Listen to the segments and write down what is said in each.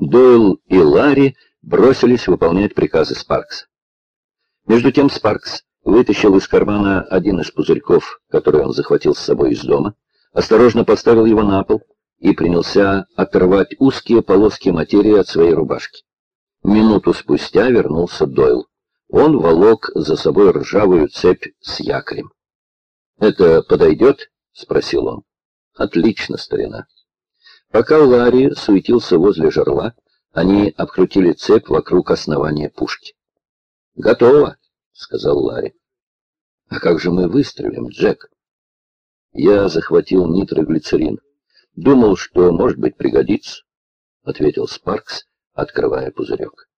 Дойл и Ларри бросились выполнять приказы Спаркса. Между тем Спаркс вытащил из кармана один из пузырьков, который он захватил с собой из дома, осторожно поставил его на пол и принялся оторвать узкие полоски материи от своей рубашки. Минуту спустя вернулся Дойл. Он волок за собой ржавую цепь с якорем. «Это подойдет?» — спросил он. «Отлично, старина». Пока Ларри суетился возле жерла, они обкрутили цепь вокруг основания пушки. «Готово», — сказал Ларри. «А как же мы выстрелим, Джек?» «Я захватил нитроглицерин. Думал, что, может быть, пригодится», — ответил Спаркс, открывая пузырек.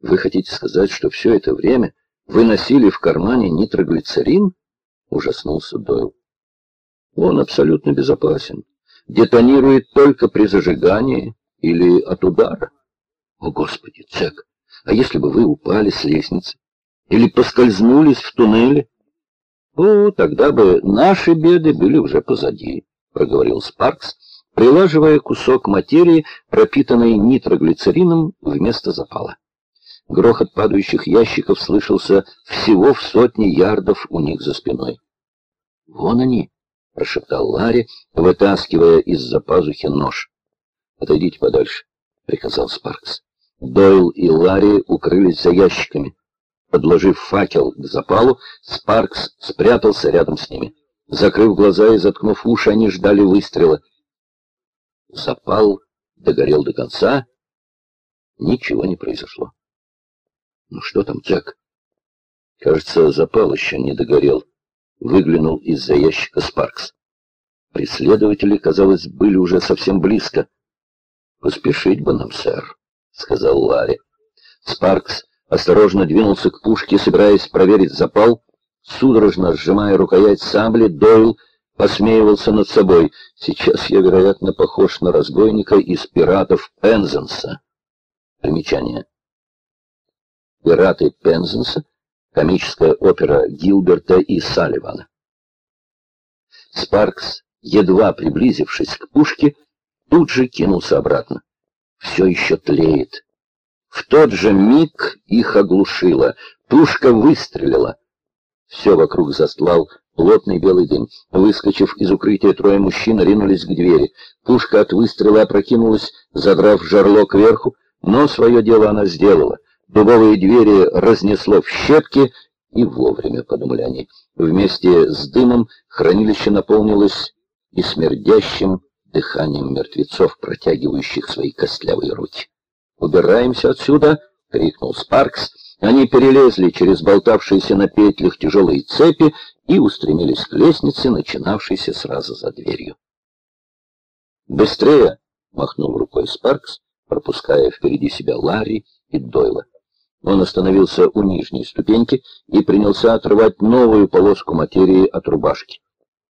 «Вы хотите сказать, что все это время вы носили в кармане нитроглицерин?» — ужаснулся Дойл. «Он абсолютно безопасен. Детонирует только при зажигании или от удара». «О, Господи, Джек, а если бы вы упали с лестницы? Или поскользнулись в туннеле?» «О, тогда бы наши беды были уже позади», — проговорил Спаркс, прилаживая кусок материи, пропитанной нитроглицерином, вместо запала. Грохот падающих ящиков слышался всего в сотни ярдов у них за спиной. «Вон они!» — прошептал Ларри, вытаскивая из-за пазухи нож. «Отойдите подальше», — приказал Спаркс. Дойл и Ларри укрылись за ящиками. Подложив факел к запалу, Спаркс спрятался рядом с ними. Закрыв глаза и заткнув уши, они ждали выстрела. Запал догорел до конца. Ничего не произошло. «Ну что там, Джек?» «Кажется, запал еще не догорел», — выглянул из-за ящика Спаркс. Преследователи, казалось, были уже совсем близко. «Поспешить бы нам, сэр», — сказал Ларри. Спаркс осторожно двинулся к пушке, собираясь проверить запал. Судорожно сжимая рукоять сабли, Дойл посмеивался над собой. Сейчас я, вероятно, похож на разбойника из пиратов Пензенса. Примечание. Пираты Пензенса — комическая опера Гилберта и Салливана. Спаркс, едва приблизившись к пушке, тут же кинулся обратно все еще тлеет. В тот же миг их оглушило. Пушка выстрелила. Все вокруг застлал плотный белый дым. Выскочив из укрытия, трое мужчин ринулись к двери. Пушка от выстрела опрокинулась, задрав жерло кверху, но свое дело она сделала. Дубовые двери разнесло в щепки, и вовремя, подумали они. Вместе с дымом хранилище наполнилось и смердящим дыханием мертвецов, протягивающих свои костлявые руки. «Убираемся отсюда!» — крикнул Спаркс. Они перелезли через болтавшиеся на петлях тяжелые цепи и устремились к лестнице, начинавшейся сразу за дверью. «Быстрее!» — махнул рукой Спаркс, пропуская впереди себя Ларри и Дойла. Он остановился у нижней ступеньки и принялся отрывать новую полоску материи от рубашки.